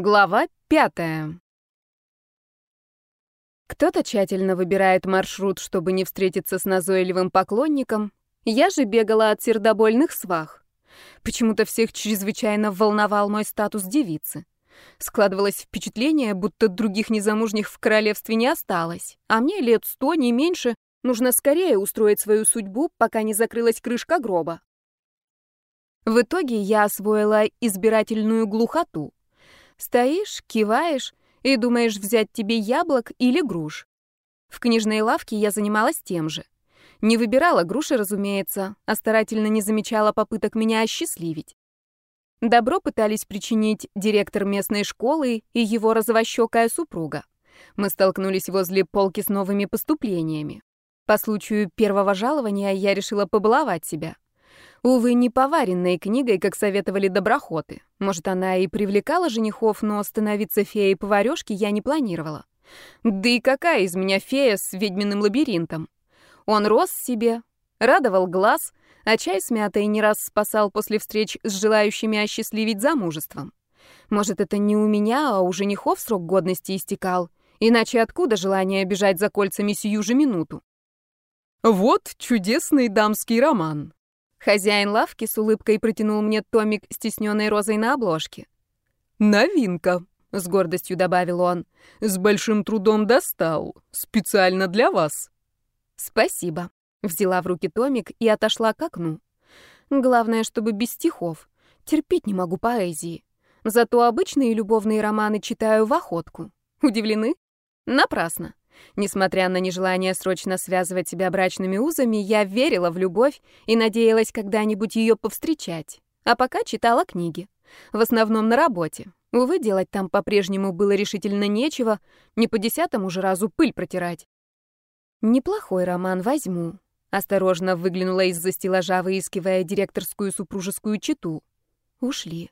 Глава пятая. Кто-то тщательно выбирает маршрут, чтобы не встретиться с назойливым поклонником. Я же бегала от сердобольных свах. Почему-то всех чрезвычайно волновал мой статус девицы. Складывалось впечатление, будто других незамужних в королевстве не осталось, а мне лет сто, не меньше, нужно скорее устроить свою судьбу, пока не закрылась крышка гроба. В итоге я освоила избирательную глухоту. Стоишь, киваешь и думаешь взять тебе яблок или груш. В книжной лавке я занималась тем же. Не выбирала груши, разумеется, а старательно не замечала попыток меня осчастливить. Добро пытались причинить директор местной школы и его розовощекая супруга. Мы столкнулись возле полки с новыми поступлениями. По случаю первого жалования я решила побаловать себя — Увы, не поваренной книгой, как советовали доброхоты. Может, она и привлекала женихов, но становиться феей поварёшки я не планировала. Да и какая из меня фея с ведьминым лабиринтом? Он рос себе, радовал глаз, а чай с мятой не раз спасал после встреч с желающими осчастливить замужеством. Может, это не у меня, а у женихов срок годности истекал. Иначе откуда желание бежать за кольцами сию же минуту? Вот чудесный дамский роман, Хозяин лавки с улыбкой протянул мне томик с тисненной розой на обложке. «Новинка», — с гордостью добавил он. «С большим трудом достал. Специально для вас». «Спасибо». Взяла в руки томик и отошла к окну. Главное, чтобы без стихов. Терпеть не могу поэзии. Зато обычные любовные романы читаю в охотку. Удивлены? Напрасно. Несмотря на нежелание срочно связывать себя брачными узами, я верила в любовь и надеялась когда-нибудь ее повстречать. А пока читала книги. В основном на работе. Увы, делать там по-прежнему было решительно нечего, не по десятому же разу пыль протирать. Неплохой роман возьму. Осторожно выглянула из-за стеллажа, выискивая директорскую супружескую читу. Ушли.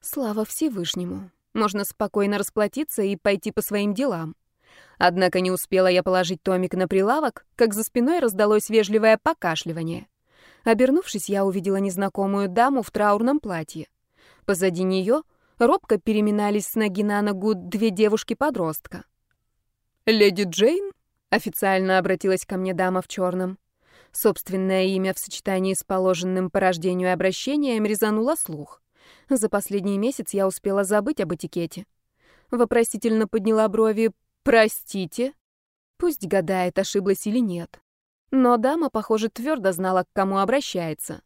Слава Всевышнему. Можно спокойно расплатиться и пойти по своим делам. Однако не успела я положить томик на прилавок, как за спиной раздалось вежливое покашливание. Обернувшись, я увидела незнакомую даму в траурном платье. Позади нее робко переминались с ноги на ногу две девушки-подростка. «Леди Джейн?» — официально обратилась ко мне дама в черном. Собственное имя в сочетании с положенным по рождению обращением резануло слух. За последний месяц я успела забыть об этикете. Вопросительно подняла брови, «Простите?» Пусть гадает, ошиблась или нет. Но дама, похоже, твердо знала, к кому обращается.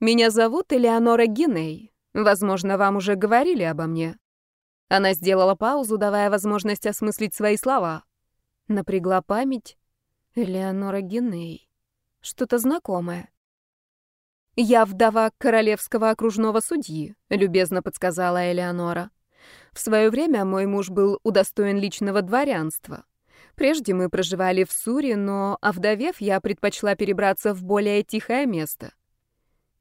«Меня зовут Элеонора Геней. Возможно, вам уже говорили обо мне». Она сделала паузу, давая возможность осмыслить свои слова. Напрягла память. Элеонора Геней. Что-то знакомое. «Я вдова королевского окружного судьи», — любезно подсказала Элеонора. В свое время мой муж был удостоен личного дворянства. Прежде мы проживали в Суре, но, овдовев, я предпочла перебраться в более тихое место.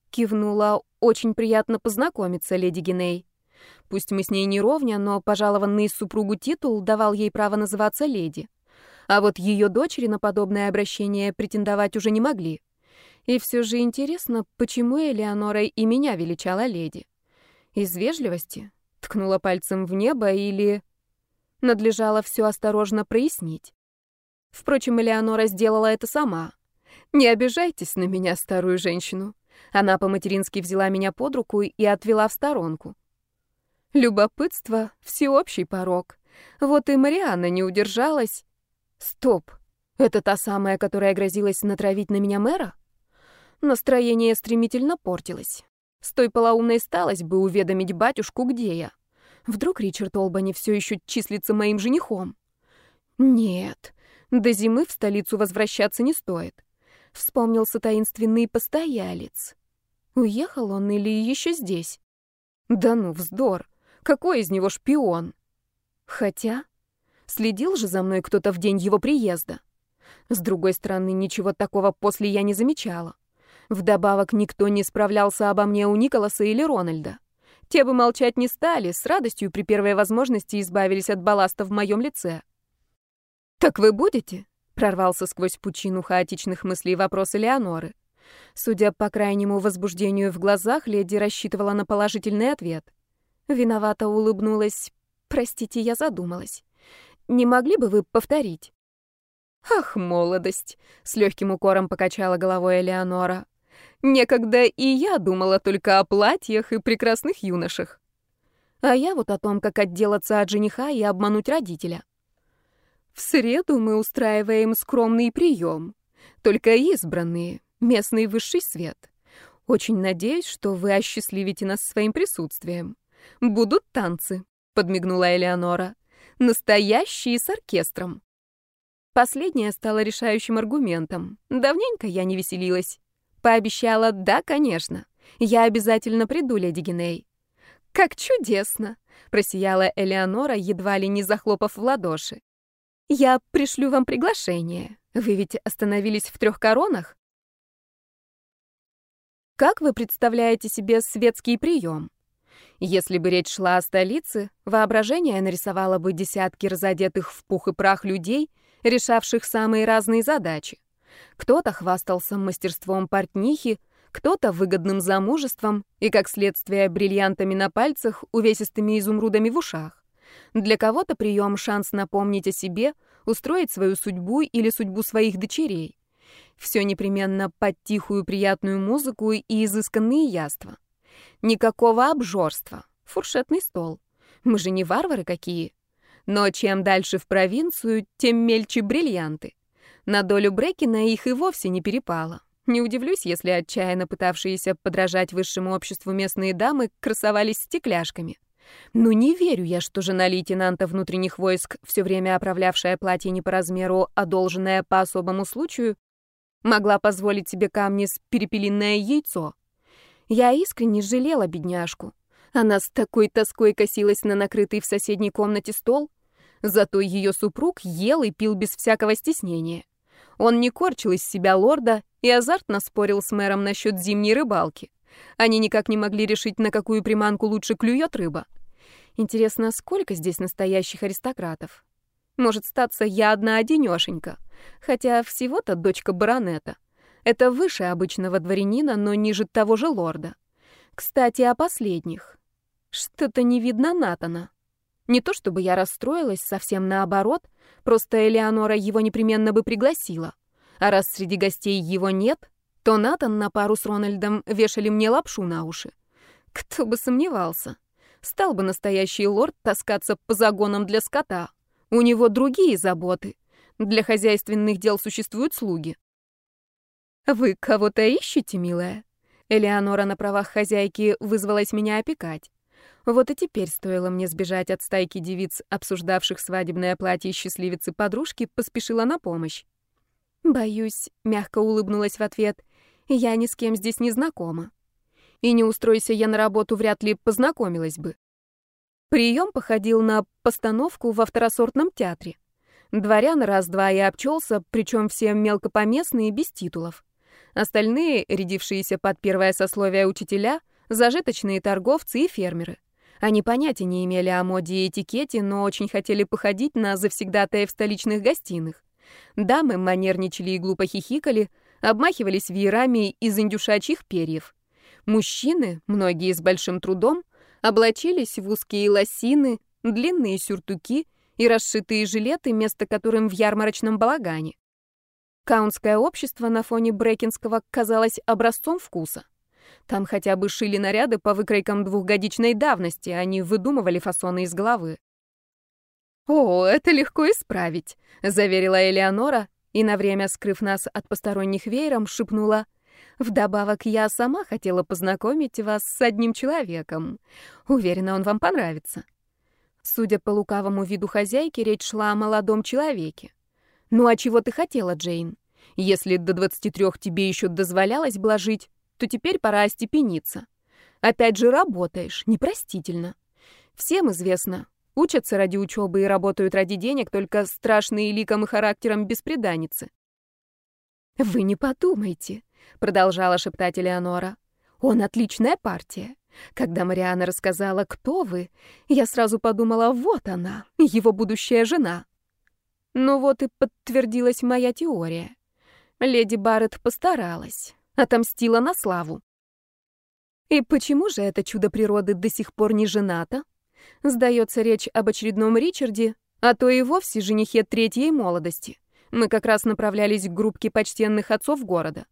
Кивнула, очень приятно познакомиться, леди Геней. Пусть мы с ней не ровня, но пожалованный супругу титул давал ей право называться леди. А вот ее дочери на подобное обращение претендовать уже не могли. И все же интересно, почему Элеонора и меня величала леди? Из вежливости? Ткнула пальцем в небо или... Надлежало все осторожно прояснить. Впрочем, Элеонора сделала это сама. «Не обижайтесь на меня, старую женщину». Она по-матерински взяла меня под руку и отвела в сторонку. Любопытство — всеобщий порог. Вот и Марианна не удержалась. Стоп, это та самая, которая грозилась натравить на меня мэра? Настроение стремительно портилось. С той полоумной сталось бы уведомить батюшку, где я. Вдруг Ричард Олбани все еще числится моим женихом? Нет, до зимы в столицу возвращаться не стоит. Вспомнился таинственный постоялец. Уехал он или еще здесь? Да ну, вздор. Какой из него шпион? Хотя, следил же за мной кто-то в день его приезда. С другой стороны, ничего такого после я не замечала. Вдобавок, никто не справлялся обо мне у Николаса или Рональда. Те бы молчать не стали, с радостью при первой возможности избавились от балласта в моем лице. «Так вы будете?» — прорвался сквозь пучину хаотичных мыслей вопрос Элеоноры. Судя по крайнему возбуждению в глазах, леди рассчитывала на положительный ответ. Виновато улыбнулась. Простите, я задумалась. Не могли бы вы повторить? Ах, молодость! С легким укором покачала головой Элеонора. Некогда и я думала только о платьях и прекрасных юношах. А я вот о том, как отделаться от жениха и обмануть родителя. В среду мы устраиваем скромный прием. Только избранные, местный высший свет. Очень надеюсь, что вы осчастливите нас своим присутствием. Будут танцы, подмигнула Элеонора. Настоящие с оркестром. Последнее стало решающим аргументом. Давненько я не веселилась. Пообещала, да, конечно. Я обязательно приду, леди Гиней. Как чудесно, просияла Элеонора, едва ли не захлопав в ладоши. Я пришлю вам приглашение. Вы ведь остановились в трех коронах? Как вы представляете себе светский прием? Если бы речь шла о столице, воображение нарисовало бы десятки разодетых в пух и прах людей, решавших самые разные задачи. Кто-то хвастался мастерством портнихи, кто-то выгодным замужеством и, как следствие, бриллиантами на пальцах, увесистыми изумрудами в ушах. Для кого-то прием — шанс напомнить о себе, устроить свою судьбу или судьбу своих дочерей. Все непременно под тихую приятную музыку и изысканные яства. Никакого обжорства. Фуршетный стол. Мы же не варвары какие. Но чем дальше в провинцию, тем мельче бриллианты. На долю Брекина их и вовсе не перепало. Не удивлюсь, если отчаянно пытавшиеся подражать высшему обществу местные дамы красовались стекляшками. Ну не верю я, что жена лейтенанта внутренних войск, все время оправлявшая платье не по размеру, а должное по особому случаю, могла позволить себе камни с перепелиное яйцо. Я искренне жалела бедняжку. Она с такой тоской косилась на накрытый в соседней комнате стол. Зато ее супруг ел и пил без всякого стеснения. Он не корчил из себя лорда и азартно спорил с мэром насчет зимней рыбалки. Они никак не могли решить, на какую приманку лучше клюет рыба. Интересно, сколько здесь настоящих аристократов? Может, статься я одна-одинёшенька. Хотя всего-то дочка баронета. Это выше обычного дворянина, но ниже того же лорда. Кстати, о последних. Что-то не видно Натана. Не то чтобы я расстроилась, совсем наоборот, просто Элеонора его непременно бы пригласила. А раз среди гостей его нет, то Натан на пару с Рональдом вешали мне лапшу на уши. Кто бы сомневался. Стал бы настоящий лорд таскаться по загонам для скота. У него другие заботы. Для хозяйственных дел существуют слуги. «Вы кого-то ищете, милая?» Элеонора на правах хозяйки вызвалась меня опекать. Вот и теперь стоило мне сбежать от стайки девиц, обсуждавших свадебное платье счастливицы подружки, поспешила на помощь. «Боюсь», — мягко улыбнулась в ответ, — «я ни с кем здесь не знакома. И не устройся я на работу, вряд ли познакомилась бы». Прием походил на постановку во второсортном театре. Дворян раз-два и обчелся, причем все мелкопоместные, без титулов. Остальные, рядившиеся под первое сословие учителя, зажиточные торговцы и фермеры. Они понятия не имели о моде и этикете, но очень хотели походить на завсегдатаев столичных гостиных. Дамы манерничали и глупо хихикали, обмахивались веерами из индюшачьих перьев. Мужчины, многие с большим трудом, облачились в узкие лосины, длинные сюртуки и расшитые жилеты, место которым в ярмарочном балагане. Каунское общество на фоне Брекинского казалось образцом вкуса. Там хотя бы шили наряды по выкройкам двухгодичной давности, а не выдумывали фасоны из головы. «О, это легко исправить», — заверила Элеонора и, на время скрыв нас от посторонних веером, шепнула. «Вдобавок, я сама хотела познакомить вас с одним человеком. Уверена, он вам понравится». Судя по лукавому виду хозяйки, речь шла о молодом человеке. «Ну а чего ты хотела, Джейн? Если до 23 тебе еще дозволялось блажить, то теперь пора остепениться. Опять же работаешь, непростительно. Всем известно, учатся ради учебы и работают ради денег только страшные ликом и характером беспреданницы. «Вы не подумайте», — продолжала шептать Элеонора. «Он отличная партия. Когда Мариана рассказала, кто вы, я сразу подумала, вот она, его будущая жена. Ну вот и подтвердилась моя теория. Леди Барретт постаралась, отомстила на славу. И почему же это чудо природы до сих пор не женато? Сдается речь об очередном Ричарде, а то и вовсе женихе третьей молодости. Мы как раз направлялись к группке почтенных отцов города.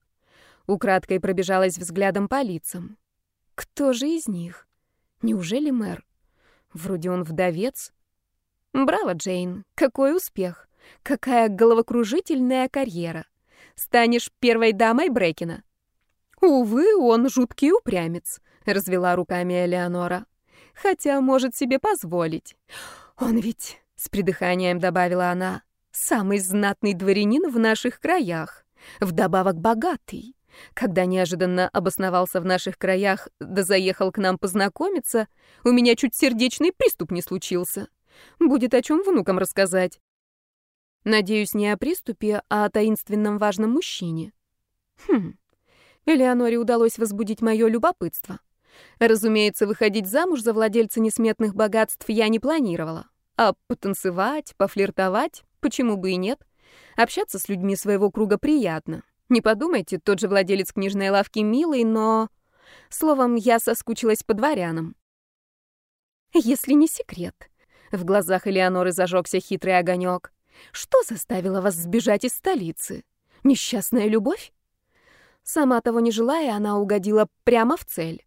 Украдкой пробежалась взглядом по лицам. Кто же из них? Неужели мэр? Вроде он вдовец. Браво, Джейн, какой успех! Какая головокружительная карьера! Станешь первой дамой Брекина. Увы, он жуткий упрямец, развела руками Элеонора. Хотя может себе позволить. Он ведь, с придыханием добавила она, самый знатный дворянин в наших краях, вдобавок богатый. Когда неожиданно обосновался в наших краях, да заехал к нам познакомиться, у меня чуть сердечный приступ не случился. Будет о чем внукам рассказать. Надеюсь, не о приступе, а о таинственном важном мужчине. Хм. Элеоноре удалось возбудить мое любопытство. Разумеется, выходить замуж за владельца несметных богатств я не планировала. А потанцевать, пофлиртовать, почему бы и нет? Общаться с людьми своего круга приятно. Не подумайте, тот же владелец книжной лавки милый, но... Словом, я соскучилась по дворянам. Если не секрет. В глазах Элеоноры зажегся хитрый огонек. Что заставило вас сбежать из столицы? Несчастная любовь? Сама того не желая, она угодила прямо в цель.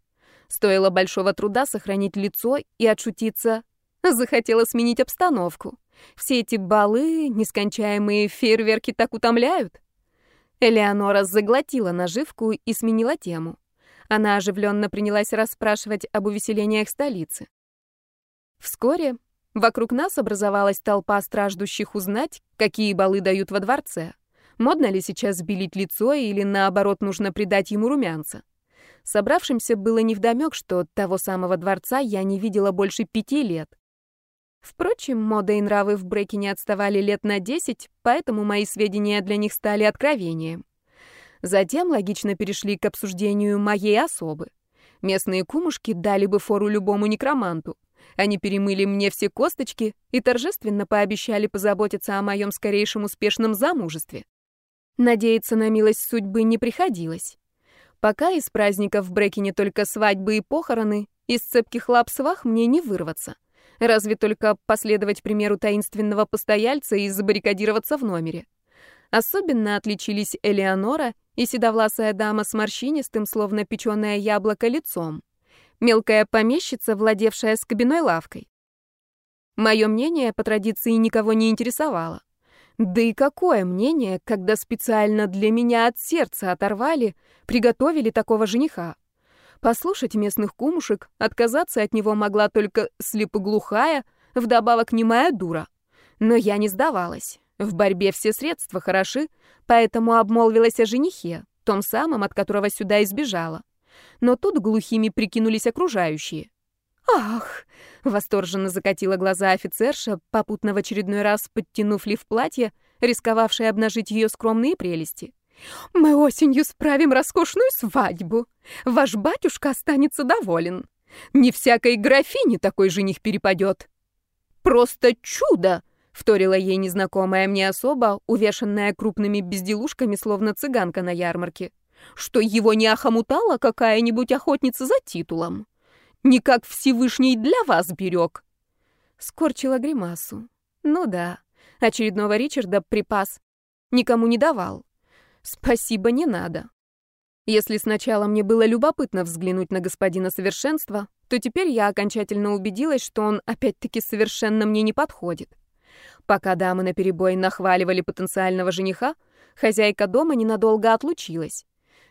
Стоило большого труда сохранить лицо и отшутиться. Захотела сменить обстановку. Все эти балы, нескончаемые фейерверки так утомляют. Элеонора заглотила наживку и сменила тему. Она оживленно принялась расспрашивать об увеселениях столицы. Вскоре вокруг нас образовалась толпа страждущих узнать, какие балы дают во дворце. Модно ли сейчас белить лицо или, наоборот, нужно придать ему румянца? Собравшимся было невдомёк, что того самого дворца я не видела больше пяти лет. Впрочем, мода и нравы в Бреке не отставали лет на десять, поэтому мои сведения для них стали откровением. Затем логично перешли к обсуждению моей особы. Местные кумушки дали бы фору любому некроманту. Они перемыли мне все косточки и торжественно пообещали позаботиться о моем скорейшем успешном замужестве. Надеяться на милость судьбы не приходилось. Пока из праздников в Брекине только свадьбы и похороны, из цепких лап свах мне не вырваться. Разве только последовать примеру таинственного постояльца и забаррикадироваться в номере. Особенно отличились Элеонора и седовласая дама с морщинистым, словно печеное яблоко, лицом. Мелкая помещица, владевшая скобяной лавкой. Мое мнение по традиции никого не интересовало. Да и какое мнение, когда специально для меня от сердца оторвали, приготовили такого жениха? Послушать местных кумушек, отказаться от него могла только слепоглухая, вдобавок немая дура. Но я не сдавалась. В борьбе все средства хороши, поэтому обмолвилась о женихе, том самом, от которого сюда избежала. Но тут глухими прикинулись окружающие. «Ах!» — восторженно закатила глаза офицерша, попутно в очередной раз подтянув лиф платья, рисковавшая обнажить ее скромные прелести. Мы осенью справим роскошную свадьбу. Ваш батюшка останется доволен. Не всякой графине такой жених перепадет. Просто чудо! Вторила ей незнакомая мне особа, увешанная крупными безделушками, словно цыганка на ярмарке. Что его не охомутала какая-нибудь охотница за титулом. Не как Всевышний для вас берег. Скорчила гримасу. Ну да, очередного Ричарда припас. Никому не давал. Спасибо, не надо. Если сначала мне было любопытно взглянуть на господина совершенства, то теперь я окончательно убедилась, что он опять-таки совершенно мне не подходит. Пока дамы наперебой нахваливали потенциального жениха, хозяйка дома ненадолго отлучилась.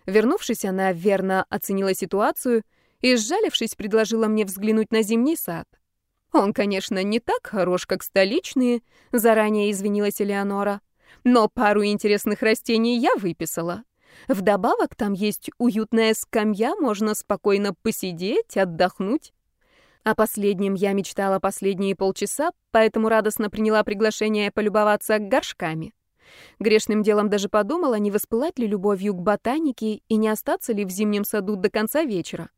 Вернувшись, она верно оценила ситуацию и, сжалившись, предложила мне взглянуть на зимний сад. Он, конечно, не так хорош, как столичные, заранее извинилась Элеонора, но пару интересных растений я выписала. Вдобавок там есть уютная скамья, можно спокойно посидеть, отдохнуть. О последнем я мечтала последние полчаса, поэтому радостно приняла приглашение полюбоваться горшками. Грешным делом даже подумала, не воспылать ли любовью к ботанике и не остаться ли в зимнем саду до конца вечера.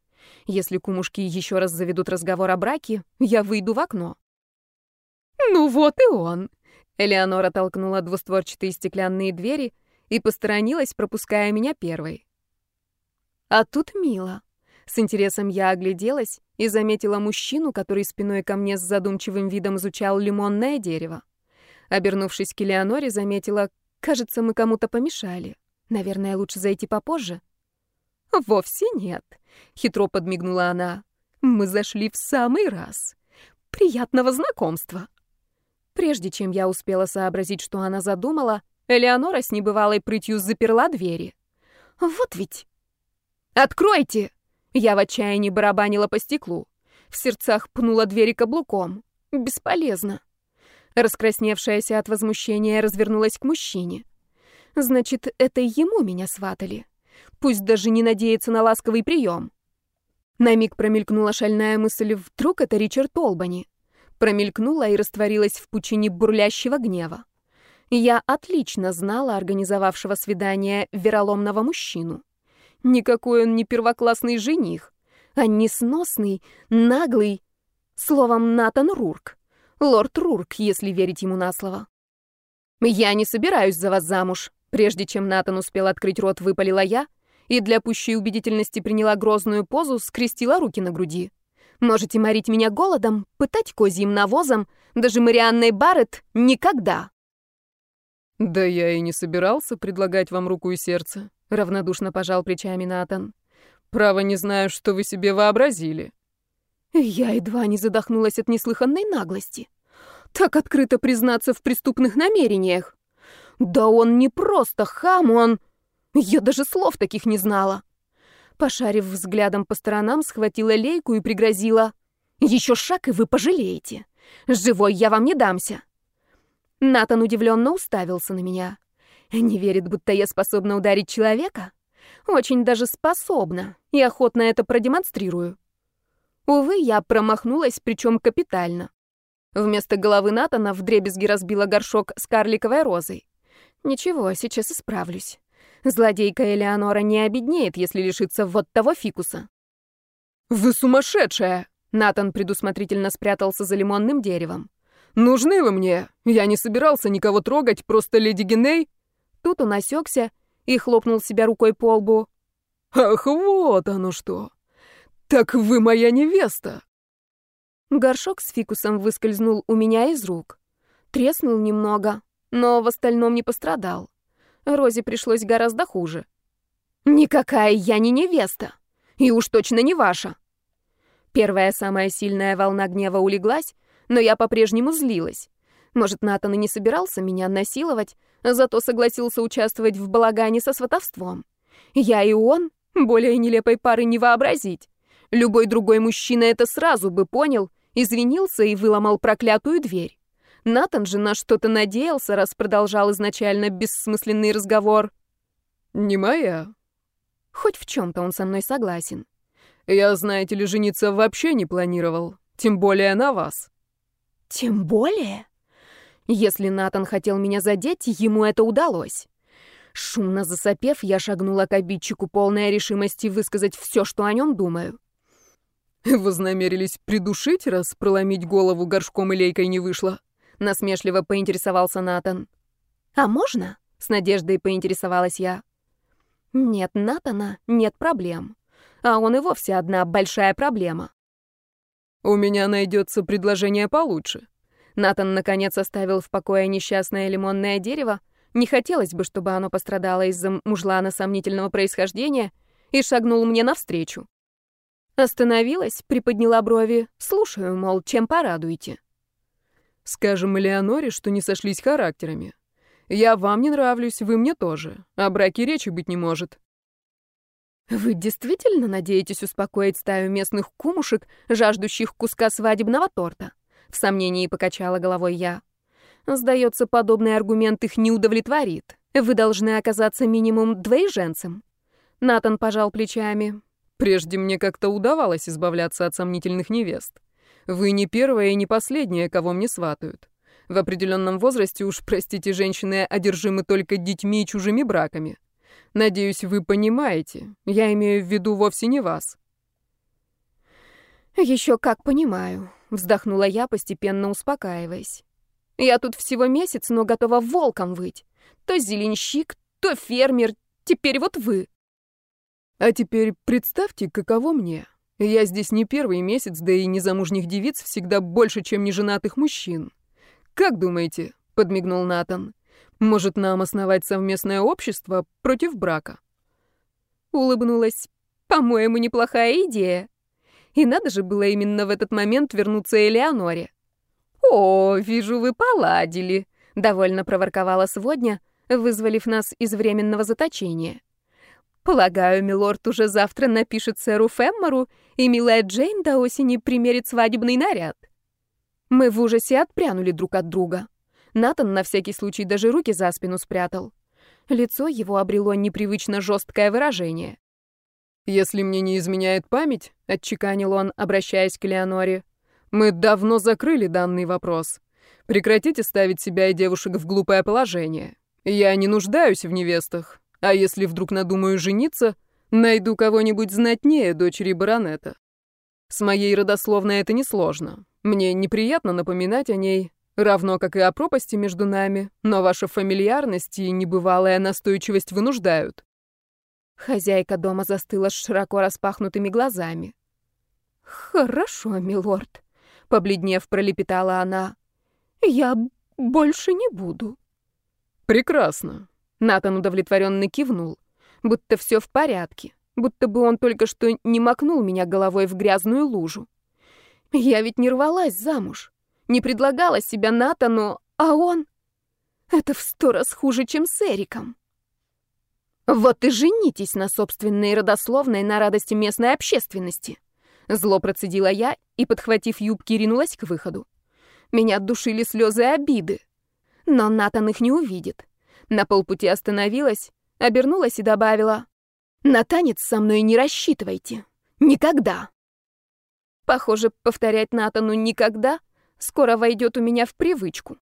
Если кумушки еще раз заведут разговор о браке, я выйду в окно. «Ну вот и он!» Элеонора толкнула двустворчатые стеклянные двери и посторонилась, пропуская меня первой. А тут мило. С интересом я огляделась и заметила мужчину, который спиной ко мне с задумчивым видом изучал лимонное дерево. Обернувшись к Элеоноре, заметила, кажется, мы кому-то помешали. Наверное, лучше зайти попозже. «Вовсе нет», — хитро подмигнула она. «Мы зашли в самый раз. Приятного знакомства». Прежде чем я успела сообразить, что она задумала, Элеонора с небывалой прытью заперла двери. «Вот ведь...» «Откройте!» Я в отчаянии барабанила по стеклу. В сердцах пнула двери каблуком. Бесполезно. Раскрасневшаяся от возмущения развернулась к мужчине. Значит, это ему меня сватали. Пусть даже не надеется на ласковый прием. На миг промелькнула шальная мысль, вдруг это Ричард Олбани. Промелькнула и растворилась в пучине бурлящего гнева. Я отлично знала организовавшего свидание вероломного мужчину. Никакой он не первоклассный жених, а несносный, наглый, словом, Натан Рурк. Лорд Рурк, если верить ему на слово. «Я не собираюсь за вас замуж», Прежде чем Натан успел открыть рот, выпалила я и для пущей убедительности приняла грозную позу, скрестила руки на груди. Можете морить меня голодом, пытать козьим навозом, даже Марианной Барретт никогда. Да я и не собирался предлагать вам руку и сердце, равнодушно пожал плечами Натан. Право не знаю, что вы себе вообразили. Я едва не задохнулась от неслыханной наглости. Так открыто признаться в преступных намерениях. Да он не просто хам, он... Я даже слов таких не знала. Пошарив взглядом по сторонам, схватила лейку и пригрозила. «Еще шаг, и вы пожалеете. Живой я вам не дамся». Натан удивленно уставился на меня. Не верит, будто я способна ударить человека? Очень даже способна, и охотно это продемонстрирую. Увы, я промахнулась, причем капитально. Вместо головы Натана вдребезги разбила горшок с карликовой розой. Ничего, сейчас исправлюсь. Злодейка Элеонора не обеднеет, если лишится вот того фикуса. «Вы сумасшедшая!» Натан предусмотрительно спрятался за лимонным деревом. «Нужны вы мне? Я не собирался никого трогать, просто леди Геней...» Тут он осекся и хлопнул себя рукой по лбу. «Ах, вот оно что! Так вы моя невеста!» Горшок с фикусом выскользнул у меня из рук. Треснул немного, но в остальном не пострадал. Розе пришлось гораздо хуже. «Никакая я не невеста, и уж точно не ваша». Первая самая сильная волна гнева улеглась, но я по-прежнему злилась. Может, Натан и не собирался меня насиловать, зато согласился участвовать в балагане со сватовством. Я и он более нелепой пары не вообразить. Любой другой мужчина это сразу бы понял, извинился и выломал проклятую дверь. Натан же на что-то надеялся, раз продолжал изначально бессмысленный разговор. «Не моя». Хоть в чем-то он со мной согласен. «Я, знаете ли, жениться вообще не планировал, тем более на вас». «Тем более?» Если Натан хотел меня задеть, ему это удалось. Шумно засопев, я шагнула к обидчику, полная решимости высказать все, что о нем думаю. «Вознамерились придушить, раз проломить голову горшком и лейкой не вышло?» Насмешливо поинтересовался Натан. А можно? с надеждой поинтересовалась я. Нет Натана, нет проблем. А он и вовсе одна большая проблема. У меня найдется предложение получше. Натан наконец оставил в покое несчастное лимонное дерево. Не хотелось бы, чтобы оно пострадало из-за мужлана сомнительного происхождения, и шагнул мне навстречу. Остановилась, приподняла брови. Слушаю, мол, чем порадуете. Скажем Элеоноре, что не сошлись характерами. Я вам не нравлюсь, вы мне тоже. О браке речи быть не может. Вы действительно надеетесь успокоить стаю местных кумушек, жаждущих куска свадебного торта? В сомнении покачала головой я. Сдается, подобный аргумент их не удовлетворит. Вы должны оказаться минимум двоеженцем. Натан пожал плечами. Прежде мне как-то удавалось избавляться от сомнительных невест. Вы не первая и не последняя, кого мне сватают. В определенном возрасте уж, простите, женщины одержимы только детьми и чужими браками. Надеюсь, вы понимаете. Я имею в виду вовсе не вас. Еще как понимаю, вздохнула я, постепенно успокаиваясь. Я тут всего месяц, но готова волком выть. То зеленщик, то фермер, теперь вот вы. А теперь представьте, каково мне. Я здесь не первый месяц, да и незамужних девиц всегда больше, чем неженатых мужчин. Как думаете, подмигнул Натан. Может, нам основать совместное общество против брака? Улыбнулась. По-моему, неплохая идея. И надо же было именно в этот момент вернуться Элеоноре. «О, вижу, вы поладили», — довольно проворковала сводня, вызволив нас из временного заточения. Полагаю, милорд уже завтра напишет сэру Феммору, и милая Джейн до осени примерит свадебный наряд. Мы в ужасе отпрянули друг от друга. Натан на всякий случай даже руки за спину спрятал. Лицо его обрело непривычно жесткое выражение. «Если мне не изменяет память», — отчеканил он, обращаясь к Леоноре, «мы давно закрыли данный вопрос. Прекратите ставить себя и девушек в глупое положение. Я не нуждаюсь в невестах. А если вдруг надумаю жениться, найду кого-нибудь знатнее дочери баронета. С моей родословной это несложно. Мне неприятно напоминать о ней, равно как и о пропасти между нами, но ваша фамильярность и небывалая настойчивость вынуждают. Хозяйка дома застыла с широко распахнутыми глазами. «Хорошо, милорд», — побледнев, пролепетала она. «Я больше не буду». «Прекрасно. Натан удовлетворенно кивнул, будто все в порядке, будто бы он только что не макнул меня головой в грязную лужу. Я ведь не рвалась замуж, не предлагала себя Натану, а он... Это в сто раз хуже, чем с Эриком. Вот и женитесь на собственной родословной на радости местной общественности. Зло процедила я и, подхватив юбки, ринулась к выходу. Меня душили слезы обиды. Но Натан их не увидит. На полпути остановилась, обернулась и добавила. «На танец со мной не рассчитывайте. Никогда!» Похоже, повторять Натану «никогда» скоро войдет у меня в привычку.